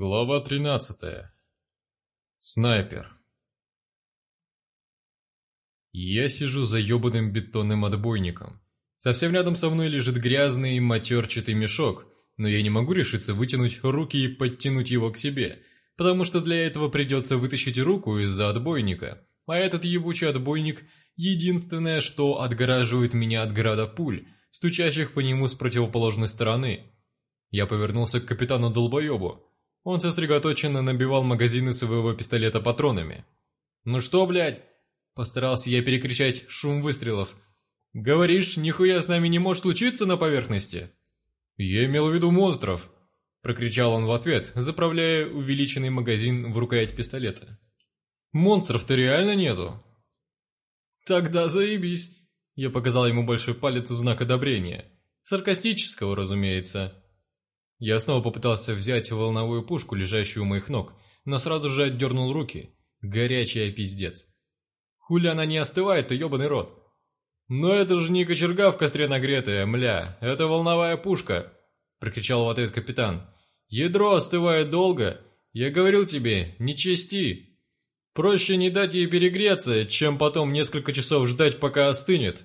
Глава 13. Снайпер. Я сижу за ебаным бетонным отбойником. Совсем рядом со мной лежит грязный матерчатый мешок, но я не могу решиться вытянуть руки и подтянуть его к себе, потому что для этого придется вытащить руку из-за отбойника, а этот ебучий отбойник – единственное, что отгораживает меня от града пуль, стучащих по нему с противоположной стороны. Я повернулся к капитану Долбоебу. Он сосредоточенно набивал магазины своего пистолета патронами. «Ну что, блядь?» Постарался я перекричать шум выстрелов. «Говоришь, нихуя с нами не может случиться на поверхности?» «Я имел в виду монстров!» Прокричал он в ответ, заправляя увеличенный магазин в рукоять пистолета. «Монстров-то реально нету?» «Тогда заебись!» Я показал ему большой палец в знак одобрения. Саркастического, разумеется. Я снова попытался взять волновую пушку, лежащую у моих ног, но сразу же отдернул руки. Горячая пиздец. Хули она не остывает-то, ебаный рот. «Но это же не кочерга в костре нагретая, мля, это волновая пушка!» Прокричал в ответ капитан. «Ядро остывает долго. Я говорил тебе, не чести. Проще не дать ей перегреться, чем потом несколько часов ждать, пока остынет.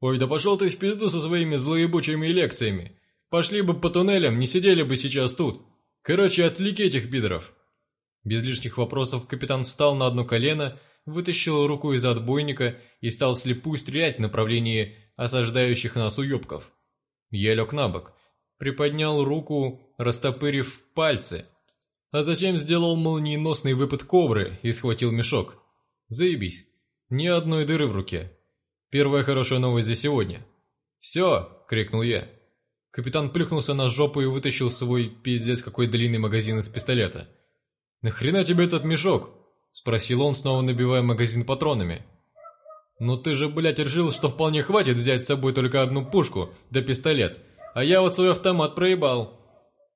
Ой, да пошел ты в пизду со своими злоебучими лекциями. Пошли бы по туннелям, не сидели бы сейчас тут. Короче, отвлеки этих пидоров». Без лишних вопросов капитан встал на одно колено, вытащил руку из отбойника и стал слепую стрелять в направлении осаждающих нас уебков. Я лег на бок, приподнял руку, растопырив пальцы, а затем сделал молниеносный выпад кобры и схватил мешок. Заебись, ни одной дыры в руке. Первая хорошая новость за сегодня. «Все!» — крикнул я. Капитан плюхнулся на жопу и вытащил свой пиздец какой длинный магазин из пистолета. «Нахрена тебе этот мешок?» – спросил он, снова набивая магазин патронами. «Ну ты же, блядь, решил, что вполне хватит взять с собой только одну пушку, да пистолет, а я вот свой автомат проебал.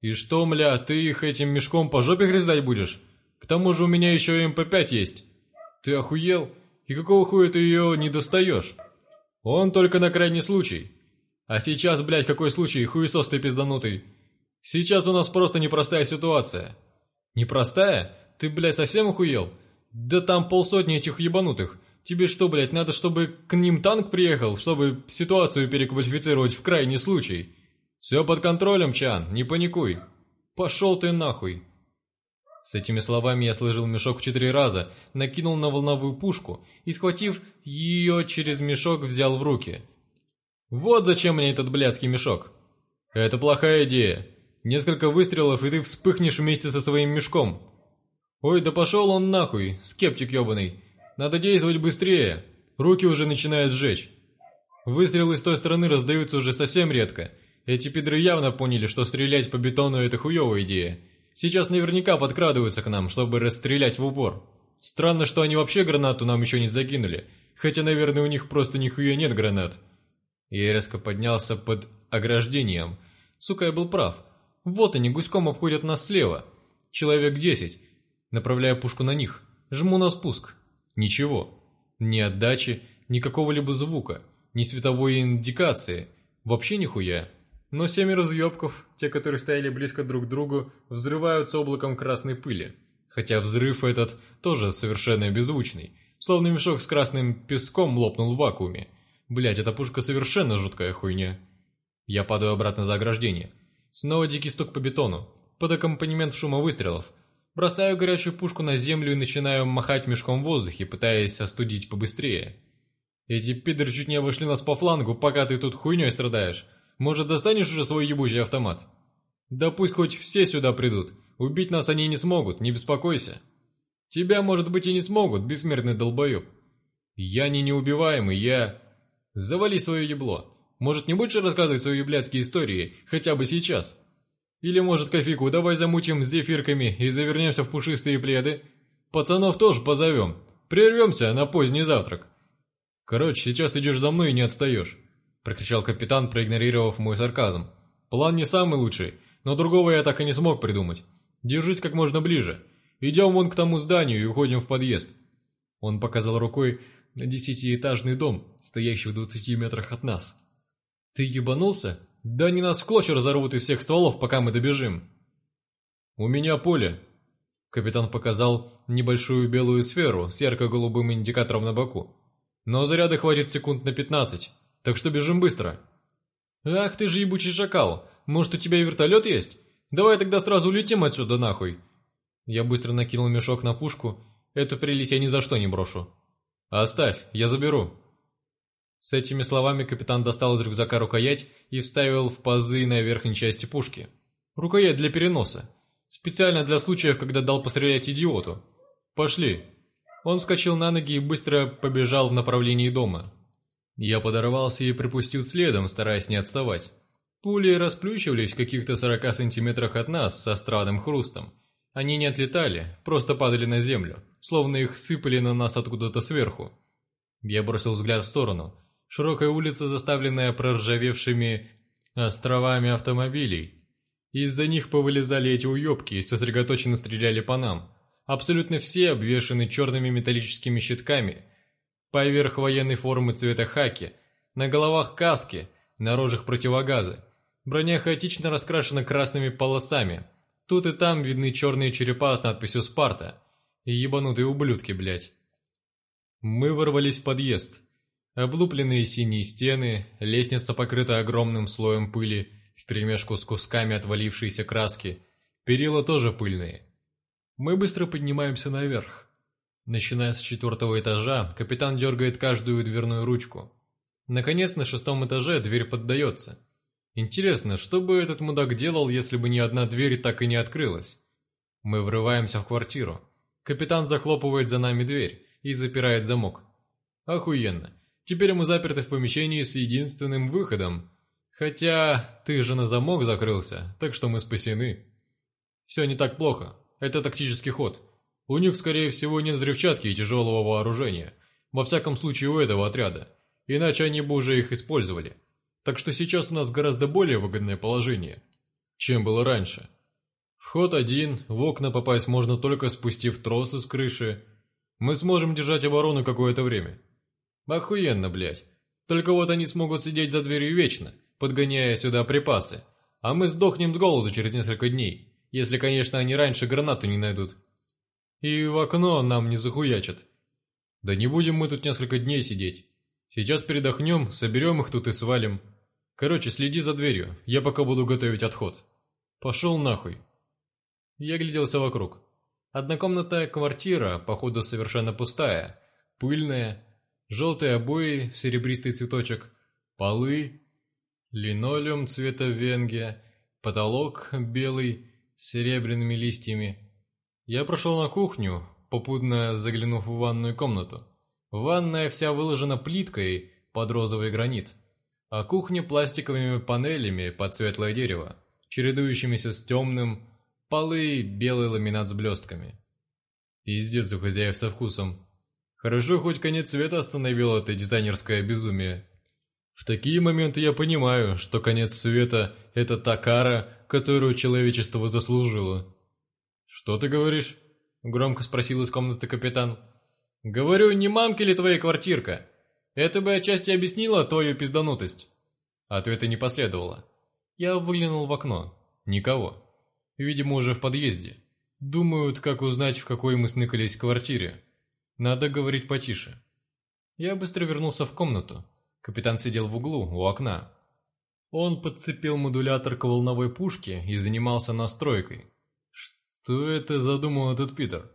И что, мля, ты их этим мешком по жопе грызать будешь? К тому же у меня еще МП-5 есть. Ты охуел? И какого хуя ты ее не достаешь? Он только на крайний случай. А сейчас, блядь, какой случай, хуесос ты пизданутый. Сейчас у нас просто непростая ситуация. Непростая? Ты, блядь, совсем охуел? Да там полсотни этих ебанутых. Тебе что, блядь, надо, чтобы к ним танк приехал, чтобы ситуацию переквалифицировать в крайний случай? Все под контролем, Чан, не паникуй. Пошел ты нахуй. С этими словами я сложил мешок в четыре раза, накинул на волновую пушку и, схватив ее через мешок, взял в руки – вот зачем мне этот блядский мешок. Это плохая идея. Несколько выстрелов, и ты вспыхнешь вместе со своим мешком. Ой, да пошел он нахуй, скептик ебаный. Надо действовать быстрее. Руки уже начинают сжечь. Выстрелы с той стороны раздаются уже совсем редко. Эти пидры явно поняли, что стрелять по бетону это хуевая идея. Сейчас наверняка подкрадываются к нам, чтобы расстрелять в упор. Странно, что они вообще гранату нам еще не закинули. Хотя, наверное, у них просто нихуя нет гранат. Я резко поднялся под ограждением. Сука, я был прав. Вот они гуськом обходят нас слева. Человек десять. Направляю пушку на них. Жму на спуск. Ничего. Ни отдачи, ни какого-либо звука, ни световой индикации. Вообще нихуя. Но семь разъебков, те, которые стояли близко друг к другу, взрываются облаком красной пыли. Хотя взрыв этот тоже совершенно беззвучный. Словно мешок с красным песком лопнул в вакууме. Блять, эта пушка совершенно жуткая хуйня. Я падаю обратно за ограждение. Снова дикий стук по бетону, под аккомпанемент шума выстрелов. Бросаю горячую пушку на землю и начинаю махать мешком в воздухе, пытаясь остудить побыстрее. Эти пидоры чуть не обошли нас по флангу, пока ты тут хуйней страдаешь. Может, достанешь уже свой ебучий автомат? Да пусть хоть все сюда придут. Убить нас они не смогут, не беспокойся. Тебя, может быть, и не смогут, бессмертный долбоеб. Я не неубиваемый, я... Завали свое ебло. Может, не будешь рассказывать свои блядские истории, хотя бы сейчас? Или, может, кофейку давай замутим с зефирками и завернемся в пушистые пледы? Пацанов тоже позовем. Прервемся на поздний завтрак. Короче, сейчас идешь за мной и не отстаешь. Прокричал капитан, проигнорировав мой сарказм. План не самый лучший, но другого я так и не смог придумать. Держись как можно ближе. Идем вон к тому зданию и уходим в подъезд. Он показал рукой десятиэтажный дом, стоящий в двадцати метрах от нас. Ты ебанулся? Да они нас в клочья разорвут из всех стволов, пока мы добежим. «У меня поле!» Капитан показал небольшую белую сферу с ярко-голубым индикатором на боку. «Но заряда хватит секунд на пятнадцать, так что бежим быстро!» «Ах ты же ебучий шакал! Может, у тебя вертолет есть? Давай тогда сразу улетим отсюда нахуй!» Я быстро накинул мешок на пушку. Эту прелесть я ни за что не брошу. «Оставь, я заберу». С этими словами капитан достал из рюкзака рукоять и вставил в пазы на верхней части пушки. Рукоять для переноса. Специально для случаев, когда дал пострелять идиоту. «Пошли». Он вскочил на ноги и быстро побежал в направлении дома. Я подорвался и припустил следом, стараясь не отставать. Пули расплющивались в каких-то 40 сантиметрах от нас со странным хрустом. Они не отлетали, просто падали на землю, словно их сыпали на нас откуда-то сверху. Я бросил взгляд в сторону. Широкая улица, заставленная проржавевшими островами автомобилей. Из-за них повылезали эти уебки и сосредоточенно стреляли по нам. Абсолютно все обвешаны черными металлическими щитками. Поверх военной формы цвета хаки, на головах каски, на рожах противогазы. Броня хаотично раскрашена красными полосами. Тут и там видны черные черепа с надписью «Спарта». Ебанутые ублюдки, блядь. Мы ворвались в подъезд. Облупленные синие стены, лестница покрыта огромным слоем пыли, вперемешку с кусками отвалившейся краски. Перила тоже пыльные. Мы быстро поднимаемся наверх. Начиная с четвертого этажа, капитан дергает каждую дверную ручку. Наконец, на шестом этаже дверь поддается. Интересно, что бы этот мудак делал, если бы ни одна дверь так и не открылась? Мы врываемся в квартиру. Капитан захлопывает за нами дверь и запирает замок. Охуенно. Теперь мы заперты в помещении с единственным выходом. Хотя ты же на замок закрылся, так что мы спасены. Все не так плохо. Это тактический ход. У них, скорее всего, нет взрывчатки и тяжелого вооружения. Во всяком случае, у этого отряда. Иначе они бы уже их использовали. Так что сейчас у нас гораздо более выгодное положение, чем было раньше. Вход один, в окна попасть можно только спустив тросы с крыши. Мы сможем держать оборону какое-то время. Охуенно, блядь. Только вот они смогут сидеть за дверью вечно, подгоняя сюда припасы. А мы сдохнем с голоду через несколько дней, если, конечно, они раньше гранату не найдут. И в окно нам не захуячат. Да не будем мы тут несколько дней сидеть. Сейчас передохнем, соберем их тут и свалим. Короче, следи за дверью, я пока буду готовить отход. Пошел нахуй. Я гляделся вокруг. Однокомнатная квартира, походу совершенно пустая, пыльная, желтые обои серебристый цветочек, полы, линолеум цвета венге, потолок белый с серебряными листьями. Я прошел на кухню, попутно заглянув в ванную комнату. Ванная вся выложена плиткой под розовый гранит, а кухня пластиковыми панелями под светлое дерево, чередующимися с темным, полы белый ламинат с блестками. Пиздец у хозяев со вкусом. Хорошо, хоть конец света остановил это дизайнерское безумие. В такие моменты я понимаю, что конец света – это та кара, которую человечество заслужило. «Что ты говоришь?» – громко спросил из комнаты капитан. «Говорю, не мамки ли твоя квартирка? Это бы отчасти объяснило твою пизданутость». Ответа не последовало. Я выглянул в окно. Никого. Видимо, уже в подъезде. Думают, как узнать, в какой мы сныкались квартире. Надо говорить потише. Я быстро вернулся в комнату. Капитан сидел в углу, у окна. Он подцепил модулятор к волновой пушке и занимался настройкой. «Что это задумал этот Питер?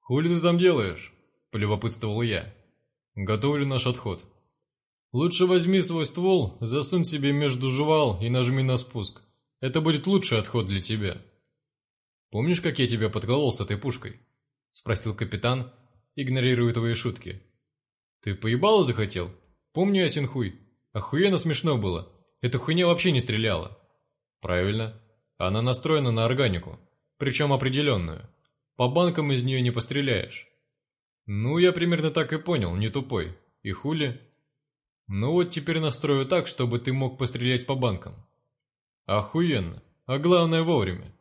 Хули ты там делаешь?» – полюбопытствовал я. «Готовлю наш отход». «Лучше возьми свой ствол, засунь себе между жевал и нажми на спуск. Это будет лучший отход для тебя». «Помнишь, как я тебя подколол с этой пушкой?» – спросил капитан, игнорируя твои шутки. «Ты поебалу захотел? Помню я синхуй. Охуенно смешно было. Эта хуйня вообще не стреляла». «Правильно. Она настроена на органику, причем определенную. По банкам из нее не постреляешь. «Ну, я примерно так и понял, не тупой. И хули?» «Ну вот теперь настрою так, чтобы ты мог пострелять по банкам». «Охуенно. А главное вовремя.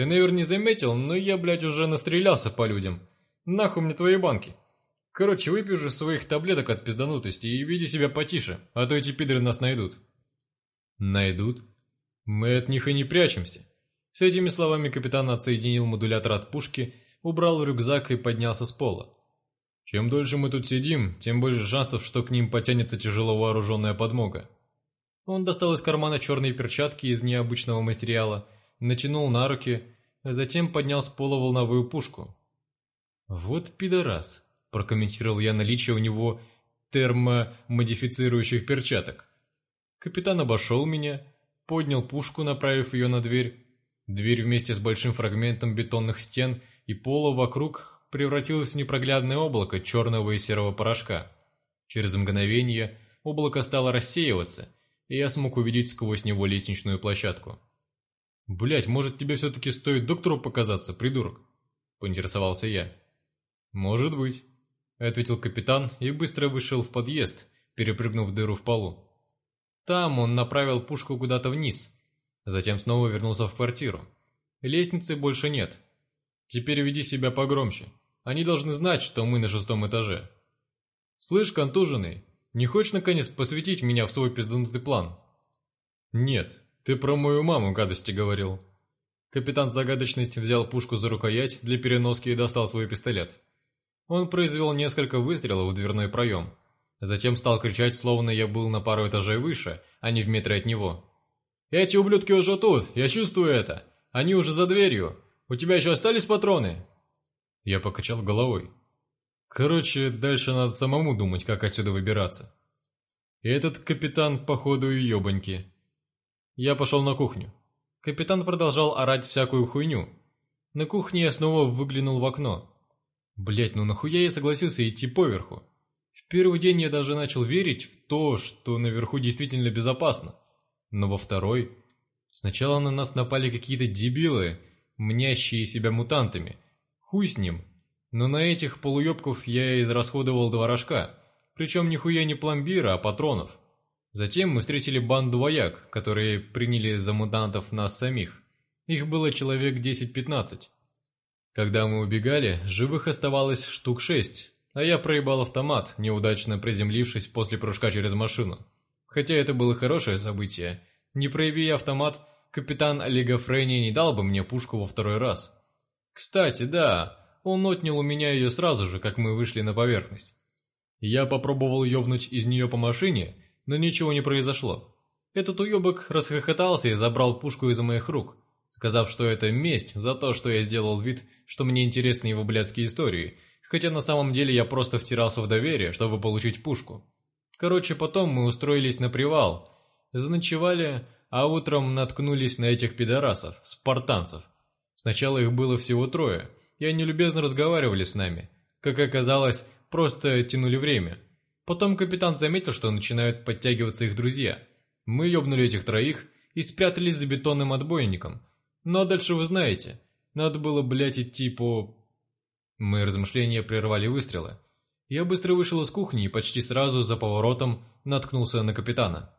Ты, наверное, не заметил, но я, блядь, уже настрелялся по людям. Нахуй мне твои банки. Короче, выпей же своих таблеток от пизданутости и веди себя потише, а то эти пидоры нас найдут». «Найдут? Мы от них и не прячемся. С этими словами капитан отсоединил модулятор от пушки, убрал в рюкзак и поднялся с пола. Чем дольше мы тут сидим, тем больше шансов, что к ним потянется тяжело вооруженная подмога. Он достал из кармана черные перчатки из необычного материала, натянул на руки, а затем поднял с пола волновую пушку. «Вот пидорас», – прокомментировал я наличие у него термомодифицирующих перчаток. Капитан обошел меня, поднял пушку, направив ее на дверь. Дверь вместе с большим фрагментом бетонных стен и пола вокруг превратилась в непроглядное облако черного и серого порошка. Через мгновение облако стало рассеиваться, и я смог увидеть сквозь него лестничную площадку. «Блядь, может тебе все-таки стоит доктору показаться, придурок?» – поинтересовался я. «Может быть», – ответил капитан и быстро вышел в подъезд, перепрыгнув дыру в полу. Там он направил пушку куда-то вниз, затем снова вернулся в квартиру. Лестницы больше нет. Теперь веди себя погромче. Они должны знать, что мы на шестом этаже. Слышь, контуженный, не хочешь наконец посвятить меня в свой пизданутый план? Нет, ты про мою маму гадости говорил. Капитан загадочность взял пушку за рукоять для переноски и достал свой пистолет. Он произвел несколько выстрелов в дверной проем. Затем стал кричать, словно я был на пару этажей выше, а не в метре от него. «Эти ублюдки уже тут, я чувствую это. Они уже за дверью. У тебя еще остались патроны?» Я покачал головой. Короче, дальше надо самому думать, как отсюда выбираться. Этот капитан, походу, и ебаньки. Я пошел на кухню. Капитан продолжал орать всякую хуйню. На кухне я снова выглянул в окно. Блять, ну нахуя я согласился идти поверху? В первый день я даже начал верить в то, что наверху действительно безопасно. Но во второй... Сначала на нас напали какие-то дебилы, мнящие себя мутантами. Хуй с ним. Но на этих полуебков я израсходовал два рожка. Причем нихуя не пломбира, а патронов. Затем мы встретили банду вояк, которые приняли за мутантов нас самих. Их было человек 10-15. Когда мы убегали, живых оставалось штук шесть, а я проебал автомат, неудачно приземлившись после прыжка через машину. Хотя это было хорошее событие. Не прояви автомат, капитан Олега не дал бы мне пушку во второй раз. Кстати, да, он отнял у меня ее сразу же, как мы вышли на поверхность. Я попробовал ёбнуть из нее по машине, но ничего не произошло. Этот уебок расхохотался и забрал пушку из моих рук сказав, что это месть за то, что я сделал вид, что мне интересны его блядские истории, хотя на самом деле я просто втирался в доверие, чтобы получить пушку. Короче, потом мы устроились на привал, заночевали, а утром наткнулись на этих пидорасов, спартанцев. Сначала их было всего трое, и они любезно разговаривали с нами. Как оказалось, просто тянули время. Потом капитан заметил, что начинают подтягиваться их друзья. Мы ёбнули этих троих и спрятались за бетонным отбойником – но дальше вы знаете. Надо было, блядь, идти по... Мои размышления прервали выстрелы. Я быстро вышел из кухни и почти сразу за поворотом наткнулся на капитана.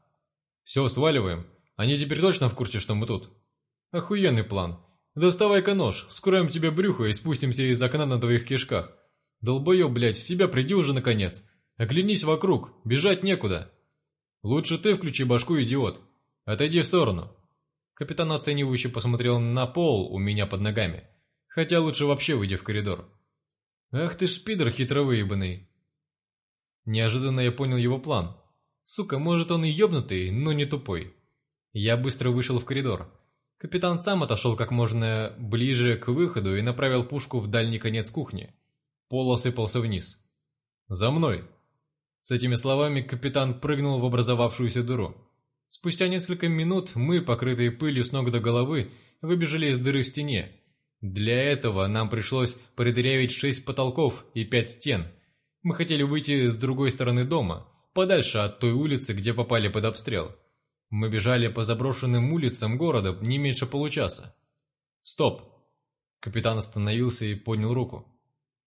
«Все, сваливаем. Они теперь точно в курсе, что мы тут?» «Охуенный план. Доставай-ка нож, вскроем тебе брюхо и спустимся из окна на твоих кишках. Долбоёб, блядь, в себя приди уже наконец. Оглянись вокруг, бежать некуда. Лучше ты включи башку, идиот. Отойди в сторону. Капитан оценивающе посмотрел на пол у меня под ногами. Хотя лучше вообще выйди в коридор. «Ах ты ж пидор хитровыебанный!» Неожиданно я понял его план. Сука, может он и ёбнутый, но не тупой. Я быстро вышел в коридор. Капитан сам отошел как можно ближе к выходу и направил пушку в дальний конец кухни. Пол осыпался вниз. «За мной!» С этими словами капитан прыгнул в образовавшуюся дыру. Спустя несколько минут мы, покрытые пылью с ног до головы, выбежали из дыры в стене. Для этого нам пришлось продырявить шесть потолков и пять стен. Мы хотели выйти с другой стороны дома, подальше от той улицы, где попали под обстрел. Мы бежали по заброшенным улицам города не меньше получаса. «Стоп!» Капитан остановился и поднял руку.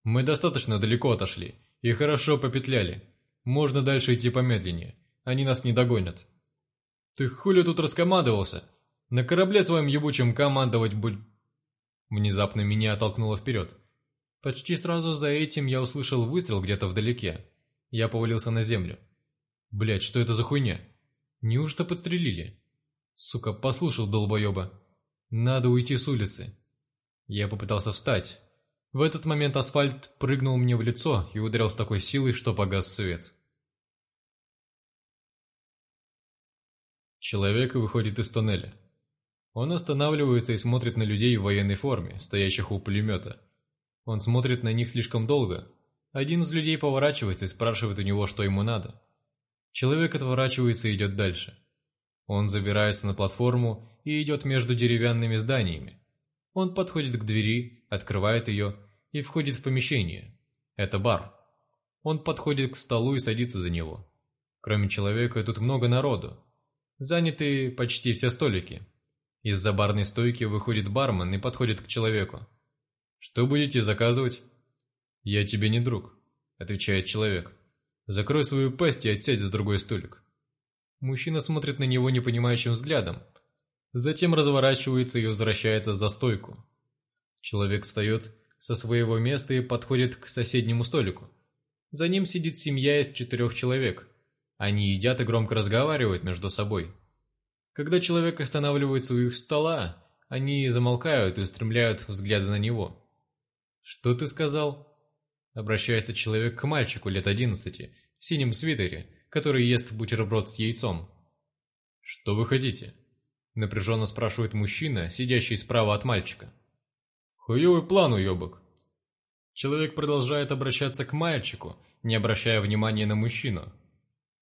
«Мы достаточно далеко отошли и хорошо попетляли. Можно дальше идти помедленнее. Они нас не догонят». «Ты хули тут раскомандовался? На корабле своим ебучим командовать будь...» Внезапно меня оттолкнуло вперед. Почти сразу за этим я услышал выстрел где-то вдалеке. Я повалился на землю. Блять, что это за хуйня? Неужто подстрелили? Сука, послушал долбоеба. Надо уйти с улицы. Я попытался встать. В этот момент асфальт прыгнул мне в лицо и ударил с такой силой, что погас свет. Человек выходит из тоннеля. Он останавливается и смотрит на людей в военной форме, стоящих у пулемета. Он смотрит на них слишком долго. Один из людей поворачивается и спрашивает у него, что ему надо. Человек отворачивается и идет дальше. Он забирается на платформу и идет между деревянными зданиями. Он подходит к двери, открывает ее и входит в помещение. Это бар. Он подходит к столу и садится за него. Кроме человека тут много народу. Заняты почти все столики. Из-за барной стойки выходит бармен и подходит к человеку. «Что будете заказывать?» «Я тебе не друг», — отвечает человек. «Закрой свою пасть и отсядь за другой столик». Мужчина смотрит на него непонимающим взглядом. Затем разворачивается и возвращается за стойку. Человек встает со своего места и подходит к соседнему столику. За ним сидит семья из четырех человек. Они едят и громко разговаривают между собой. Когда человек останавливается у их стола, они замолкают и устремляют взгляды на него. «Что ты сказал?» Обращается человек к мальчику лет одиннадцати в синем свитере, который ест бутерброд с яйцом. «Что вы хотите?» Напряженно спрашивает мужчина, сидящий справа от мальчика. «Хуёвый план, уёбок!» Человек продолжает обращаться к мальчику, не обращая внимания на мужчину.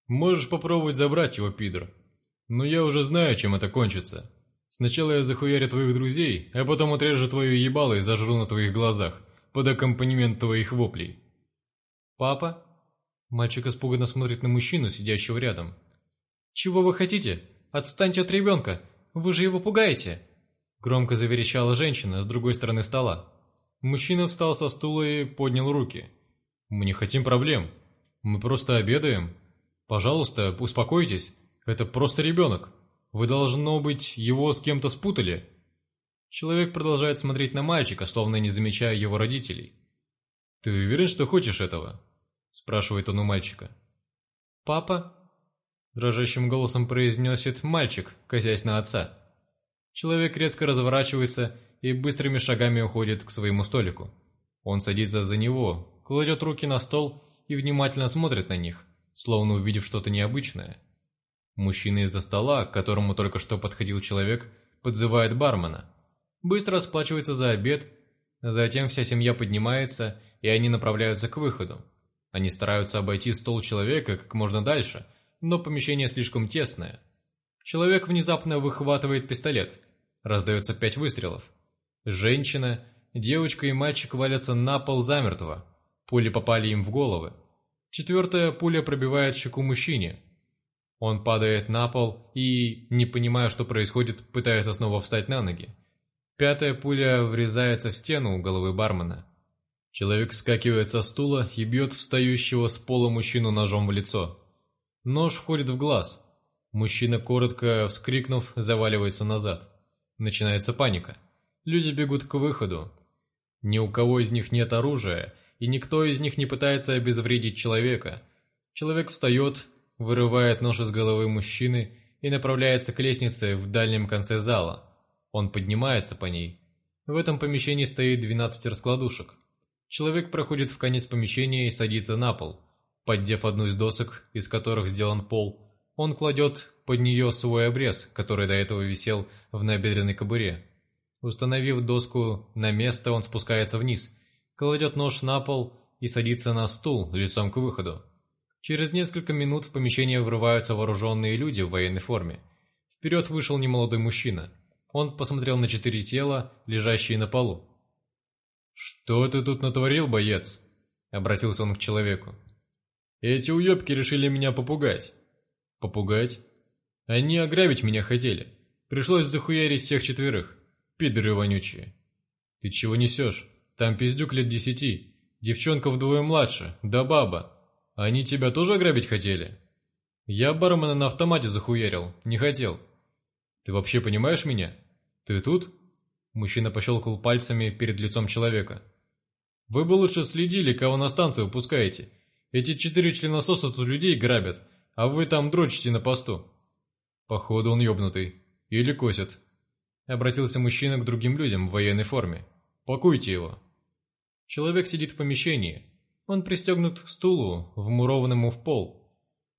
«Можешь попробовать забрать его, пидор. Но я уже знаю, чем это кончится. Сначала я захуярю твоих друзей, а потом отрежу твое ебало и зажру на твоих глазах, под аккомпанемент твоих воплей». «Папа?» Мальчик испуганно смотрит на мужчину, сидящего рядом. «Чего вы хотите? Отстаньте от ребенка! Вы же его пугаете!» Громко заверещала женщина с другой стороны стола. Мужчина встал со стула и поднял руки. «Мы не хотим проблем. Мы просто обедаем. Пожалуйста, успокойтесь. Это просто ребенок. Вы, должно быть, его с кем-то спутали». Человек продолжает смотреть на мальчика, словно не замечая его родителей. «Ты уверен, что хочешь этого?» спрашивает он у мальчика. «Папа?» Дрожащим голосом произносит мальчик, косясь на отца. Человек резко разворачивается и быстрыми шагами уходит к своему столику. Он садится за него, кладет руки на стол и внимательно смотрит на них, словно увидев что-то необычное. Мужчина из-за стола, к которому только что подходил человек, подзывает бармена. Быстро расплачивается за обед, затем вся семья поднимается, и они направляются к выходу. Они стараются обойти стол человека как можно дальше, но помещение слишком тесное. Человек внезапно выхватывает пистолет. Раздается пять выстрелов. Женщина, девочка и мальчик валятся на пол замертво. Пули попали им в головы. Четвертая пуля пробивает щеку мужчине. Он падает на пол и, не понимая, что происходит, пытается снова встать на ноги. Пятая пуля врезается в стену у головы бармена. Человек скакивает со стула и бьет встающего с пола мужчину ножом в лицо. Нож входит в глаз. Мужчина, коротко вскрикнув, заваливается назад. Начинается паника. Люди бегут к выходу. Ни у кого из них нет оружия, и никто из них не пытается обезвредить человека. Человек встает, вырывает нож из головы мужчины и направляется к лестнице в дальнем конце зала. Он поднимается по ней. В этом помещении стоит 12 раскладушек. Человек проходит в конец помещения и садится на пол. Поддев одну из досок, из которых сделан пол, он кладет под нее свой обрез, который до этого висел в набедренной кобуре. Установив доску на место, он спускается вниз, кладет нож на пол и садится на стул лицом к выходу. Через несколько минут в помещение врываются вооруженные люди в военной форме. Вперед вышел немолодой мужчина. Он посмотрел на четыре тела, лежащие на полу. «Что ты тут натворил, боец?» — обратился он к человеку. «Эти уебки решили меня попугать». «Попугать?» «Они ограбить меня хотели. Пришлось захуярить всех четверых. Пидоры вонючие». «Ты чего несешь? Там пиздюк лет десяти. Девчонка вдвое младше, да баба. Они тебя тоже ограбить хотели?» «Я бармена на автомате захуярил, не хотел». «Ты вообще понимаешь меня? Ты тут?» Мужчина пощелкал пальцами перед лицом человека. «Вы бы лучше следили, кого на станцию пускаете. Эти четыре членососа тут людей грабят, а вы там дрочите на посту». «Походу он ёбнутый. Или косит». Обратился мужчина к другим людям в военной форме. «Пакуйте его». Человек сидит в помещении. Он пристегнут к стулу, вмурованному в пол.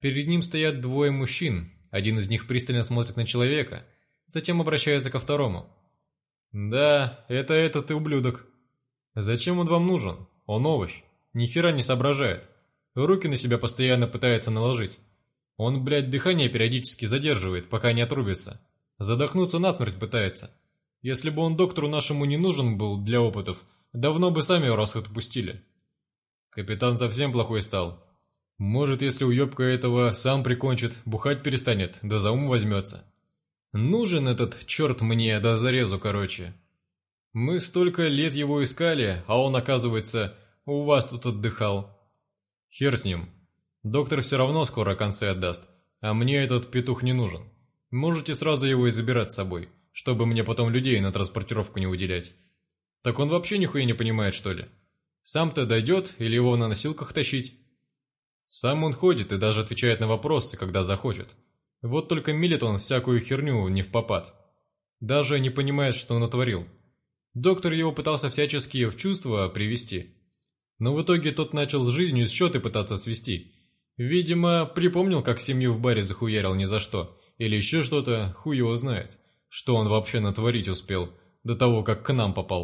Перед ним стоят двое мужчин. Один из них пристально смотрит на человека, затем обращается ко второму. «Да, это этот и ублюдок. Зачем он вам нужен? Он овощ. Ни хера не соображает. Руки на себя постоянно пытается наложить. Он, блядь, дыхание периодически задерживает, пока не отрубится. Задохнуться насмерть пытается. Если бы он доктору нашему не нужен был для опытов, давно бы сами его расход пустили. Капитан совсем плохой стал. Может, если уебка этого сам прикончит, бухать перестанет, да за ум возьмется. Нужен этот черт мне, да зарезу, короче. Мы столько лет его искали, а он, оказывается, у вас тут отдыхал. Хер с ним. Доктор все равно скоро концы отдаст, а мне этот петух не нужен. Можете сразу его и забирать с собой, чтобы мне потом людей на транспортировку не выделять. Так он вообще нихуя не понимает, что ли? Сам-то дойдет или его на носилках тащить? Сам он ходит и даже отвечает на вопросы, когда захочет. Вот только милит он всякую херню не в попад. Даже не понимает, что натворил. Доктор его пытался всячески в чувство привести. Но в итоге тот начал с жизнью счеты пытаться свести. Видимо, припомнил, как семью в баре захуярил ни за что – или еще что-то, хуй его знает. Что он вообще натворить успел, до того, как к нам попал.